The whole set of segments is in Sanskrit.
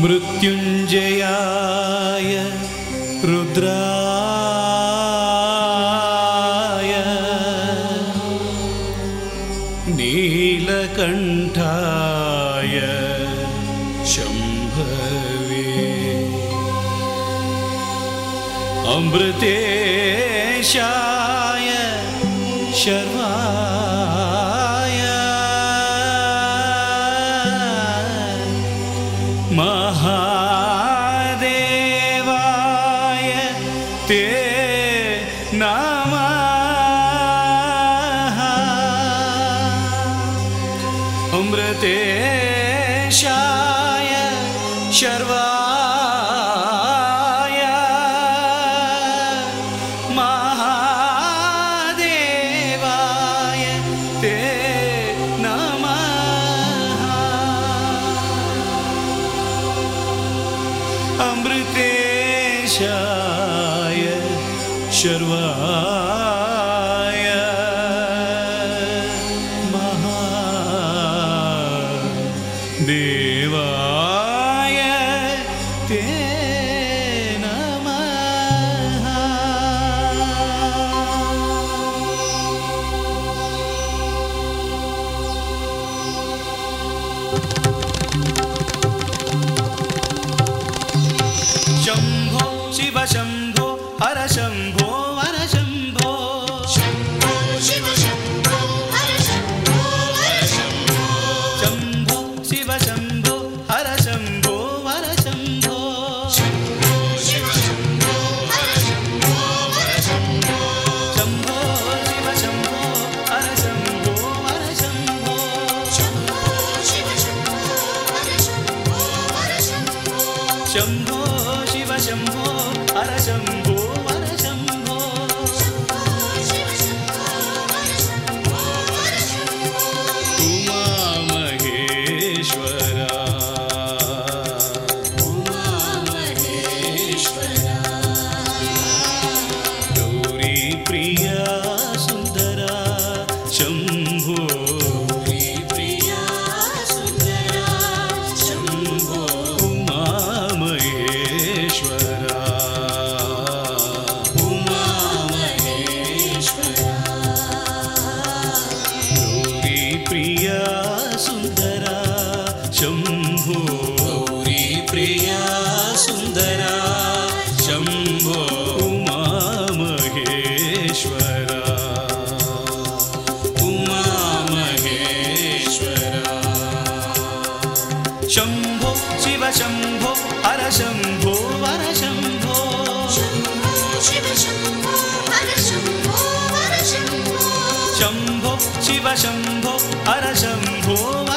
मृत्युञ्जयाय रुद्राय। नीलकण्ठाय शम्भवे। अमृतेशाय शर्वाय अमृतेशाय शर्वाय शिव शम्भो हर शम्भो वर शम्भो शम्भो शिव शम्भो हर शम्भो हर शम्भो शम्भो शिव शम्भो हर शम्भो वर शम्भो शम्भो शिव शम्भो हर शम्भो हर शम्भो शम्भो शिव सुन्दरा शम्भो उमा महेश्वरा। उमा महेश्वरा। शम्भो शिव शम्भो हर शम्भो वर शम्भो। शम्भो शिव शम्भो हर शम्भो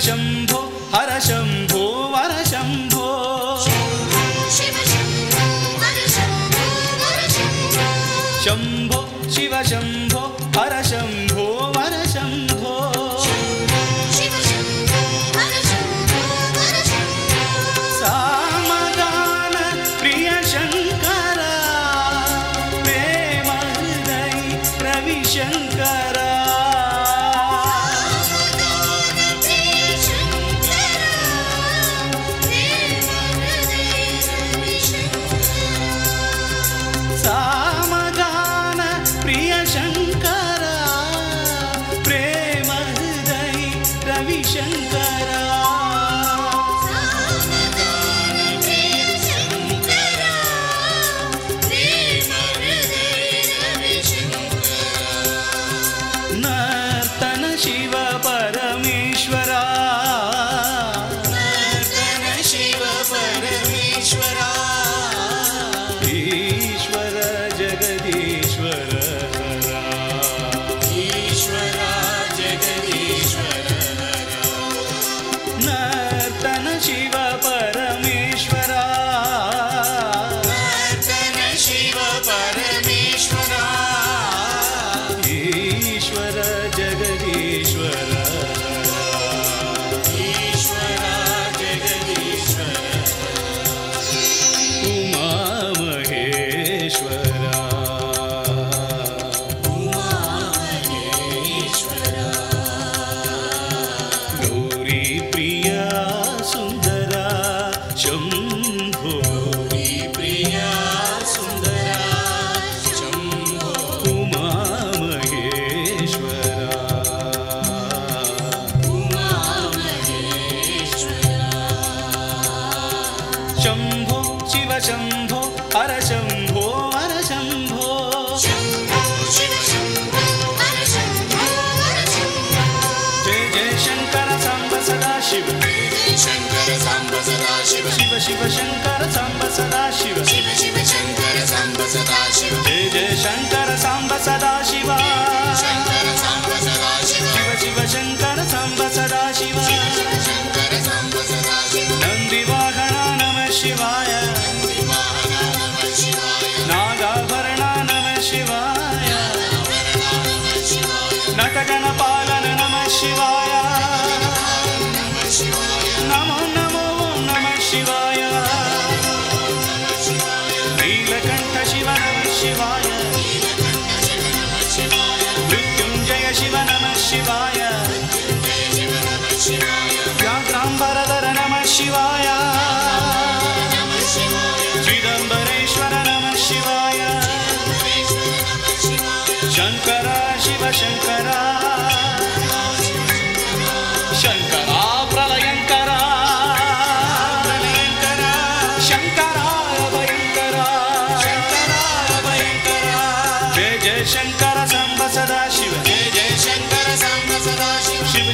शम्भो हर शम्भो वर शम्भो। शम्भो शिव शम्भो हर शम्भो वर शम्भो। सर्वशङ्कर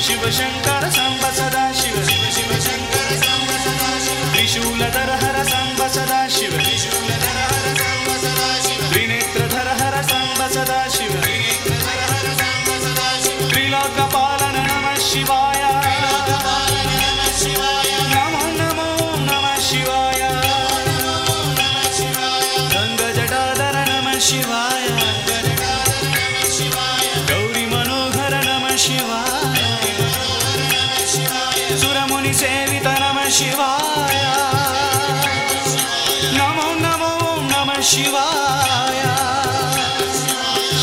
शिव शङ्कर శివాయ. నమో నమో నమ శివాయ.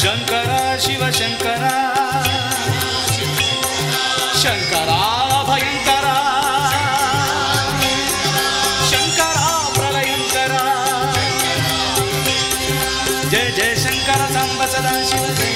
శంకర శివ శంకర. శంకర భయంకర. శంకర ప్రళయంకర. జయ జయ శంకర సంబ సదా శివ